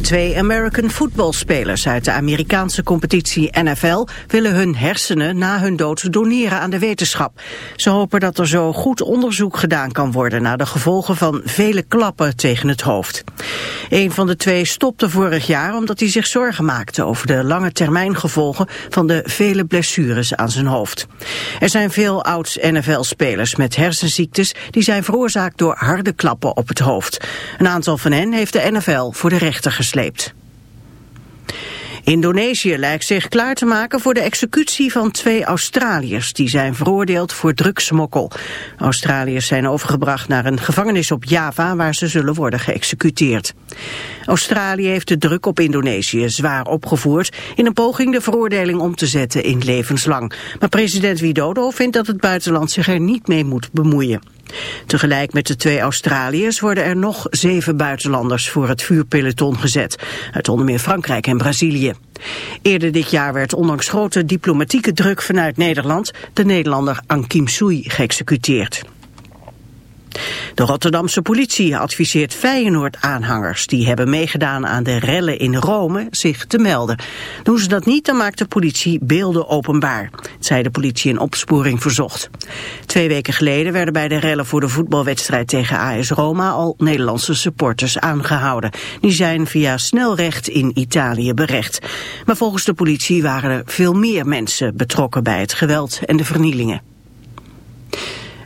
Twee American footballspelers uit de Amerikaanse competitie NFL... willen hun hersenen na hun dood doneren aan de wetenschap. Ze hopen dat er zo goed onderzoek gedaan kan worden... naar de gevolgen van vele klappen tegen het hoofd. Een van de twee stopte vorig jaar omdat hij zich zorgen maakte... over de lange termijn gevolgen van de vele blessures aan zijn hoofd. Er zijn veel oud-NFL-spelers met hersenziektes... die zijn veroorzaakt door harde klappen op het hoofd. Een aantal van hen heeft de NFL voor de rechter gesleept. Indonesië lijkt zich klaar te maken voor de executie van twee Australiërs die zijn veroordeeld voor drugsmokkel. Australiërs zijn overgebracht naar een gevangenis op Java waar ze zullen worden geëxecuteerd. Australië heeft de druk op Indonesië zwaar opgevoerd in een poging de veroordeling om te zetten in levenslang. Maar president Widodo vindt dat het buitenland zich er niet mee moet bemoeien. Tegelijk met de twee Australiërs worden er nog zeven buitenlanders voor het vuurpeloton gezet, uit onder meer Frankrijk en Brazilië. Eerder dit jaar werd ondanks grote diplomatieke druk vanuit Nederland de Nederlander Ankim Sui geëxecuteerd. De Rotterdamse politie adviseert Feyenoord-aanhangers... die hebben meegedaan aan de rellen in Rome zich te melden. Doen ze dat niet, dan maakt de politie beelden openbaar. zei de politie in opsporing verzocht. Twee weken geleden werden bij de rellen voor de voetbalwedstrijd tegen AS Roma... al Nederlandse supporters aangehouden. Die zijn via snelrecht in Italië berecht. Maar volgens de politie waren er veel meer mensen betrokken bij het geweld en de vernielingen.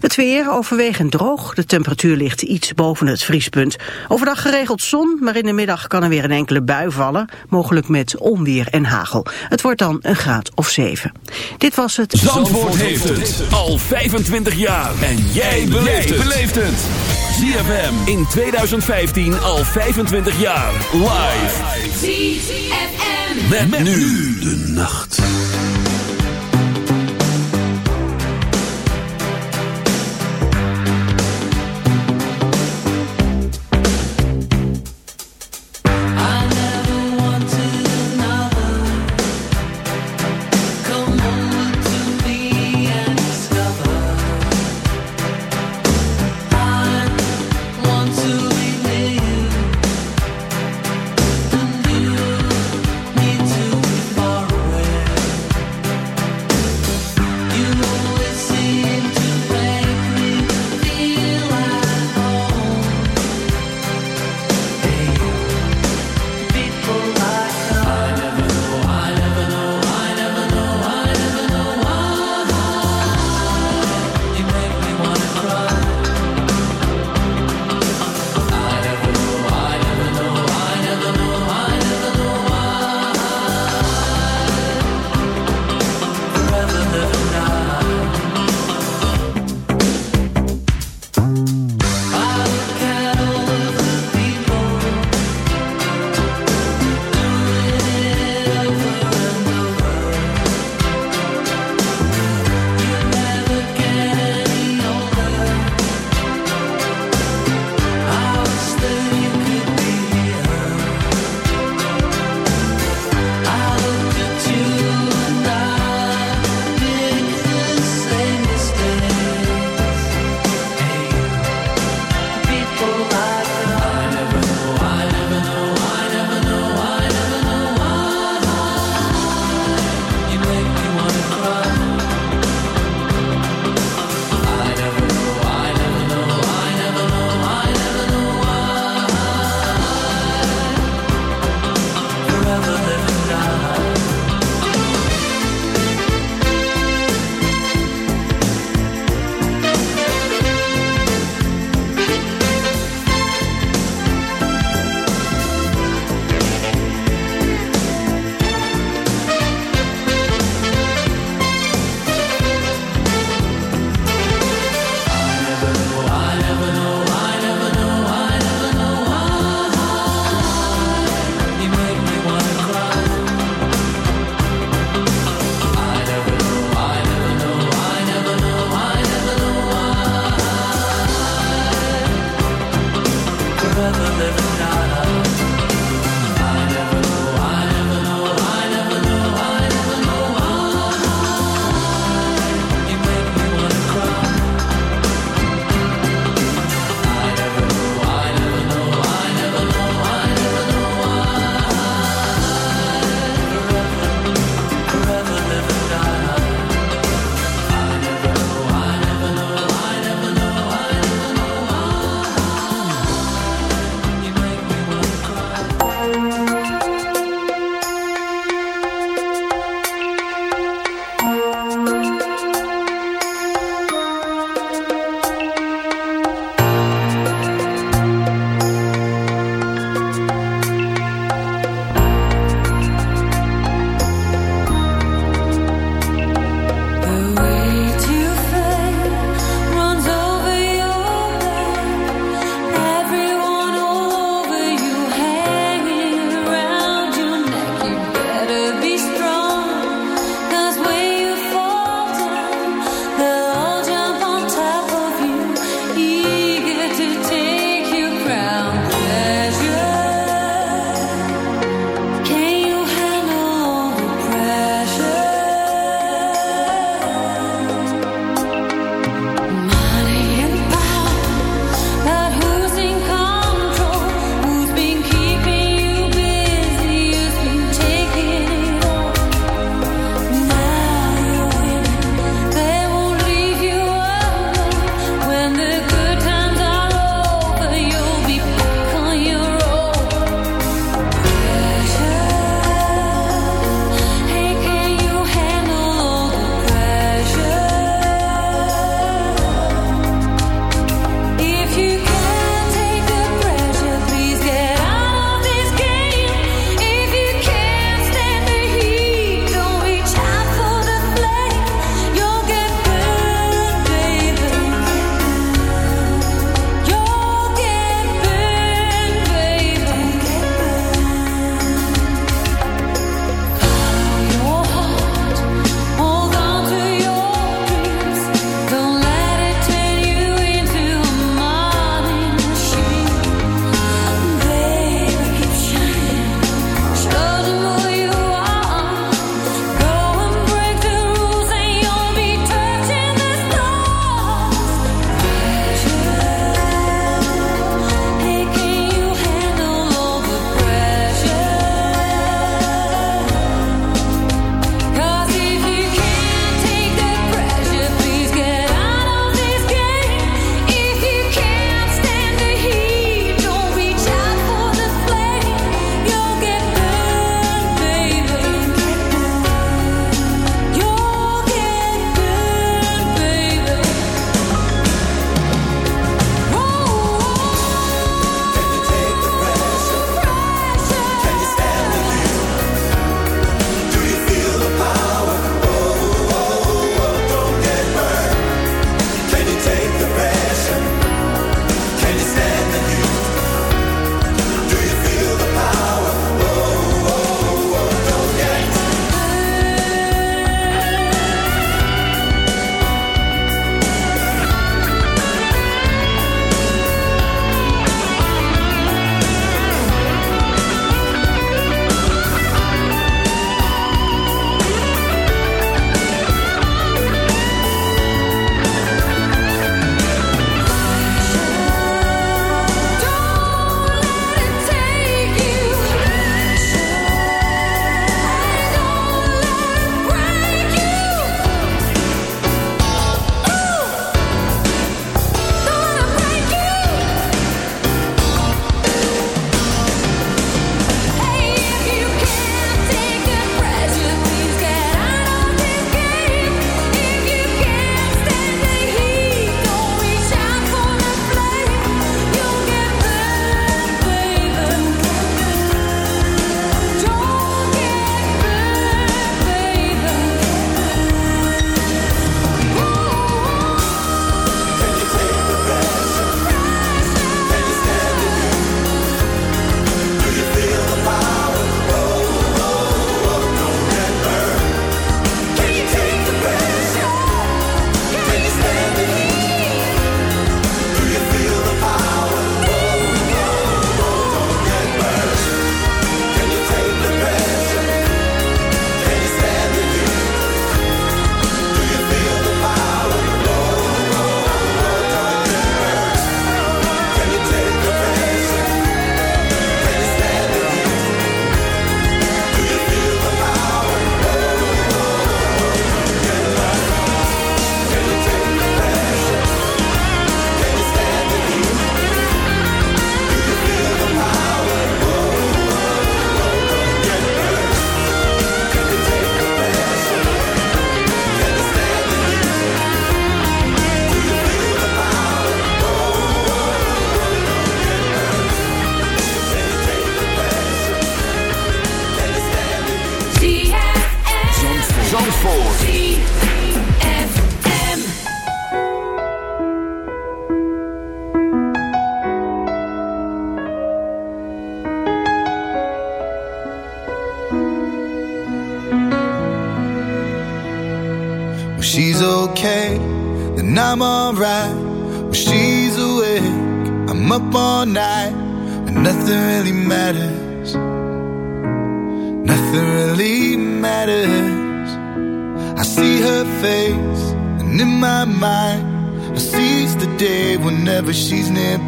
Het weer overwegend droog. De temperatuur ligt iets boven het vriespunt. Overdag geregeld zon, maar in de middag kan er weer een enkele bui vallen. Mogelijk met onweer en hagel. Het wordt dan een graad of 7. Dit was het... Zandvoort, heeft het al 25 jaar. En jij beleeft het. ZFM in 2015 al 25 jaar. Live. ZFM. met nu de nacht.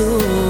do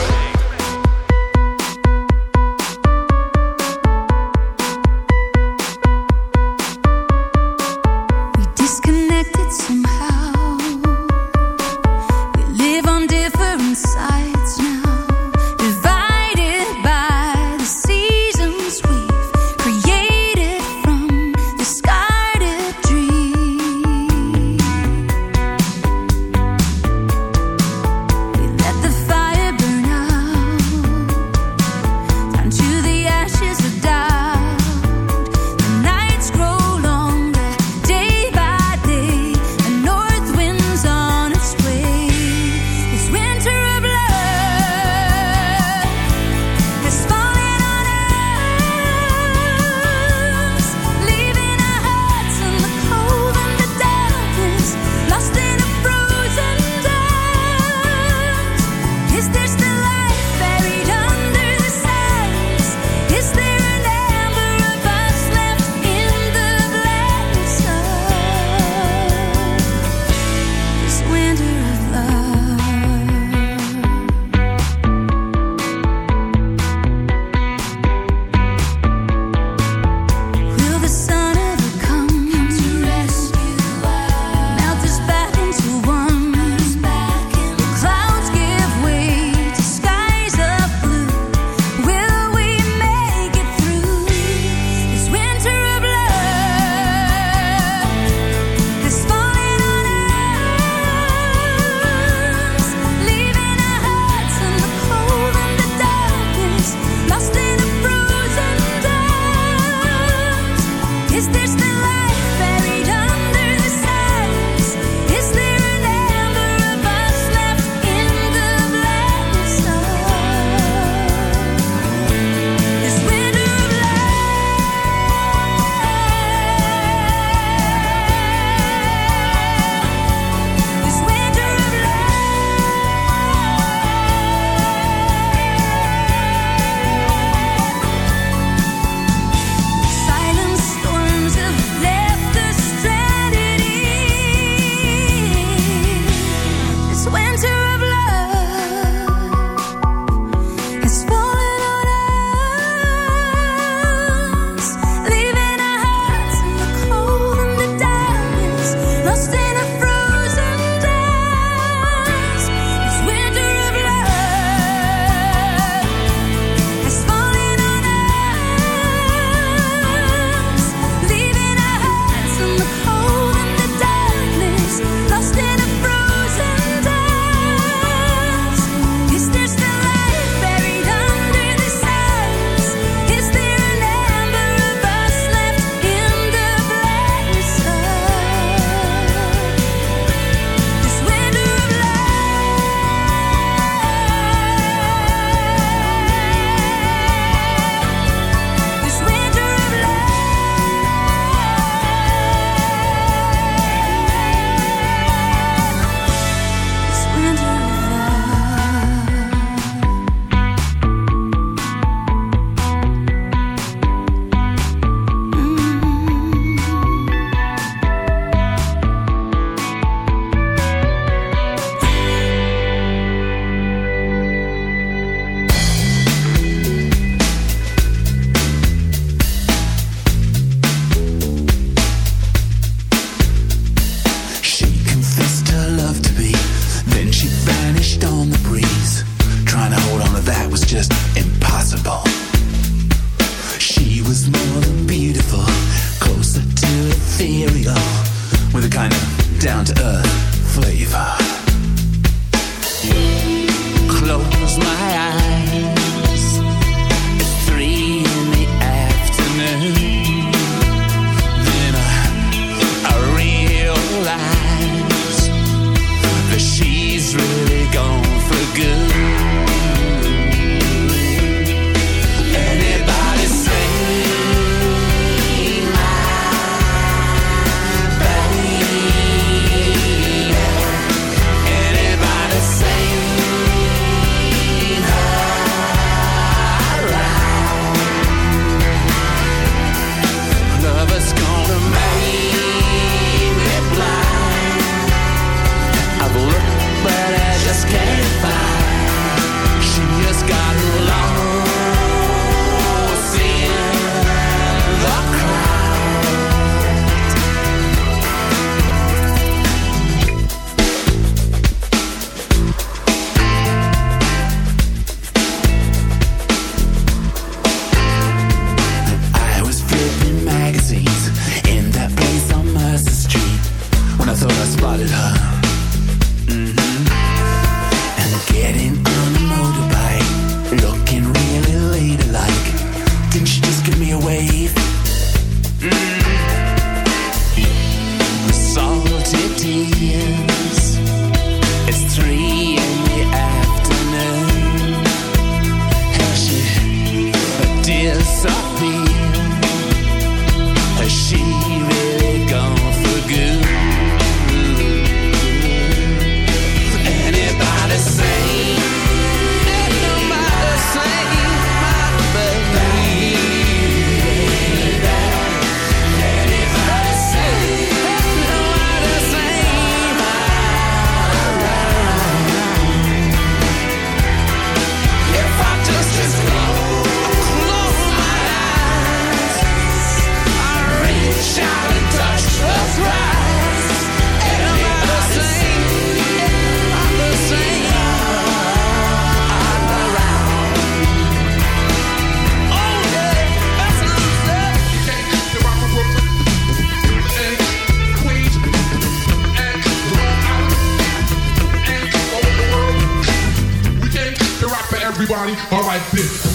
I told you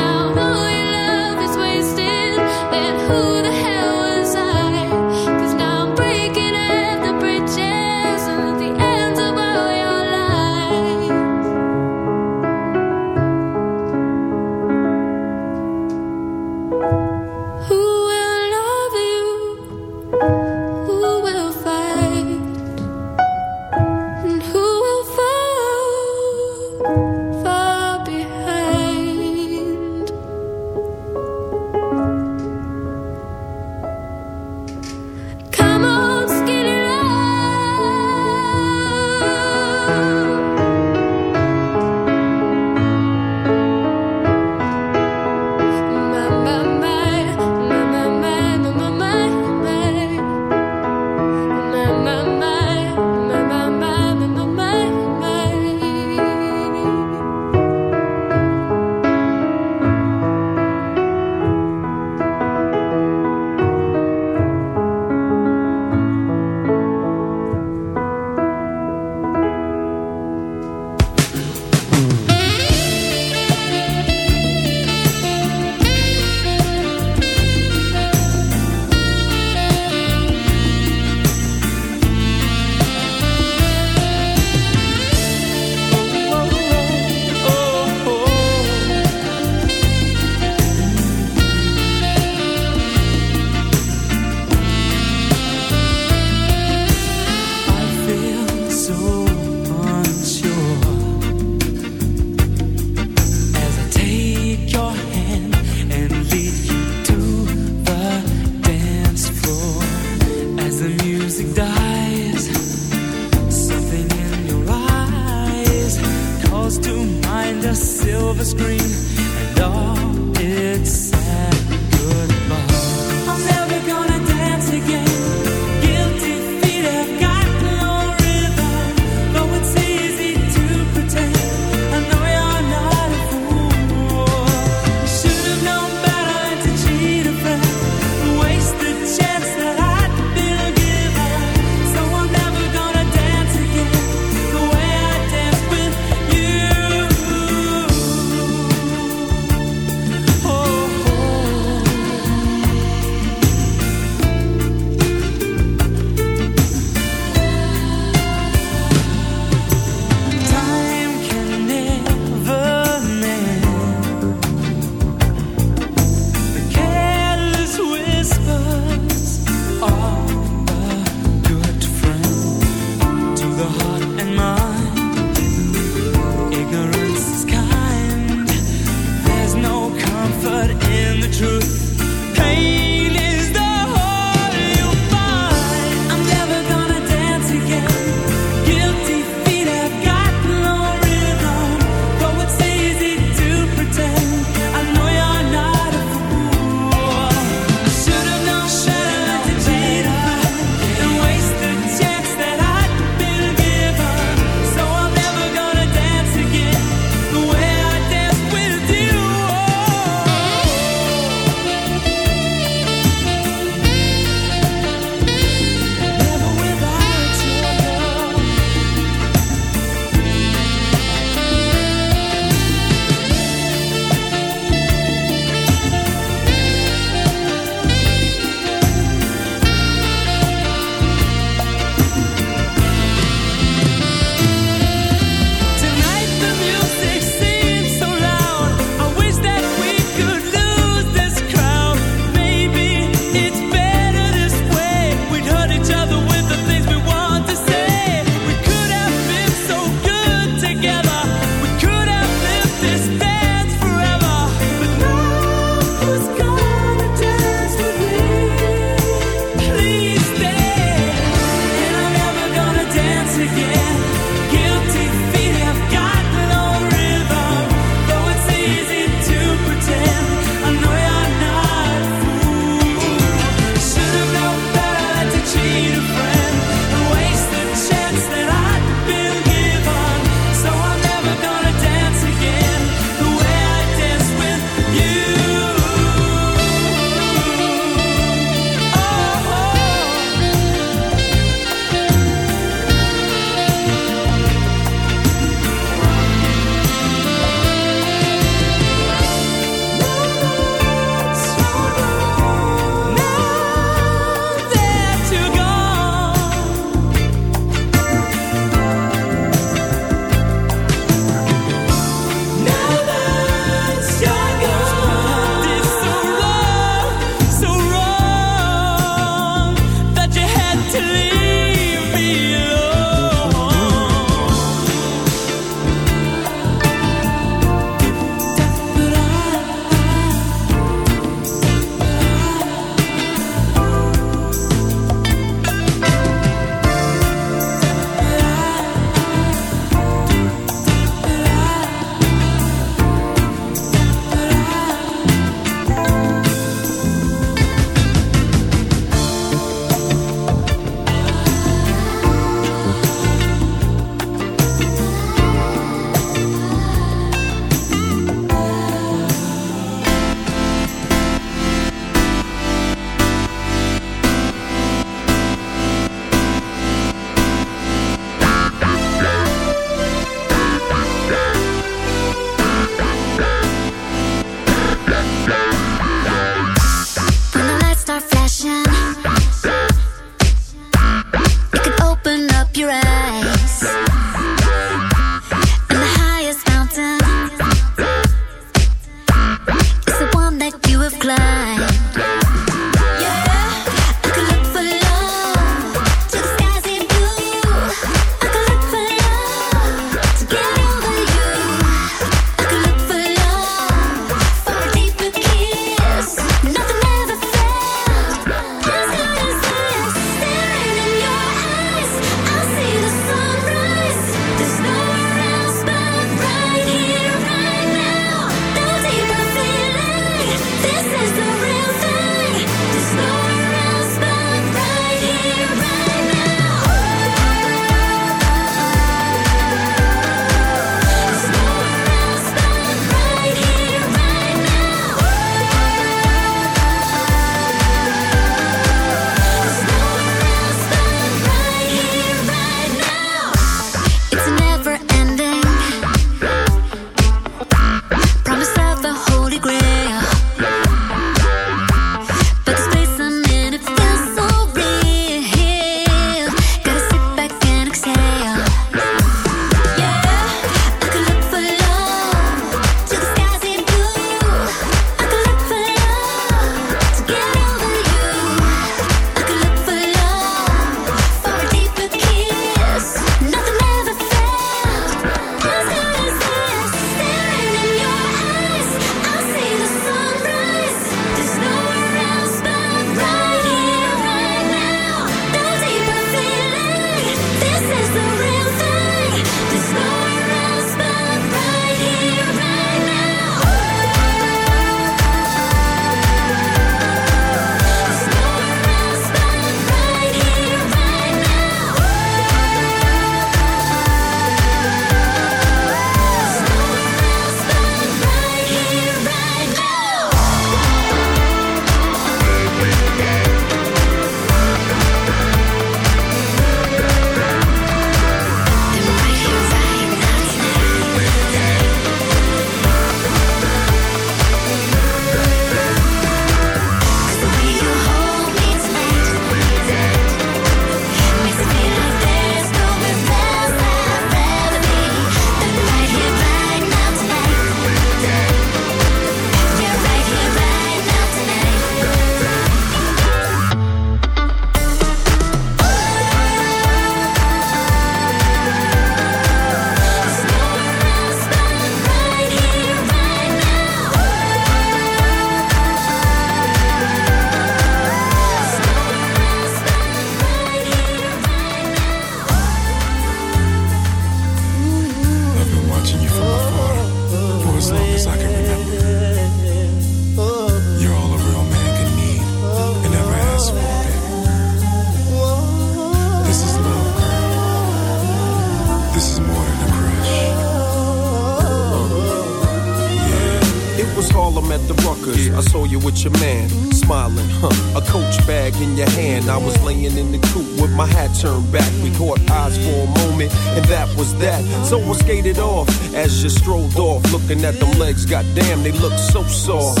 that was that. So I skated off as you strolled off, looking at them legs. Goddamn, they look so soft.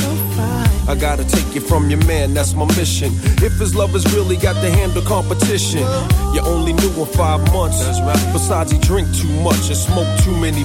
I gotta take you from your man, that's my mission. If his lovers really got to handle competition, you only knew him five months. Besides, he drink too much and smoke too many.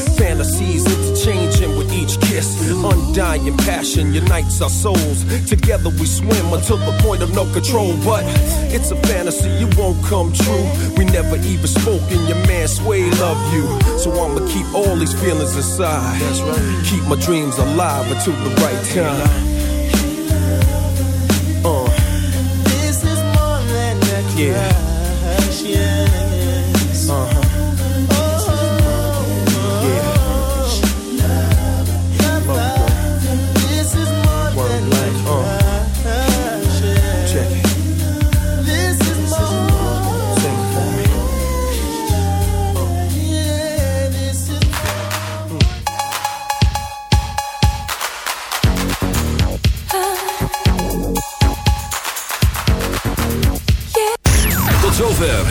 Fantasies interchanging with each kiss. Undying passion unites our souls. Together we swim until the point of no control. But it's a fantasy, it won't come true. We never even spoke, and your man Sway love you. So I'ma keep all these feelings inside. Keep my dreams alive until the right time. Uh. This is my land. Yeah.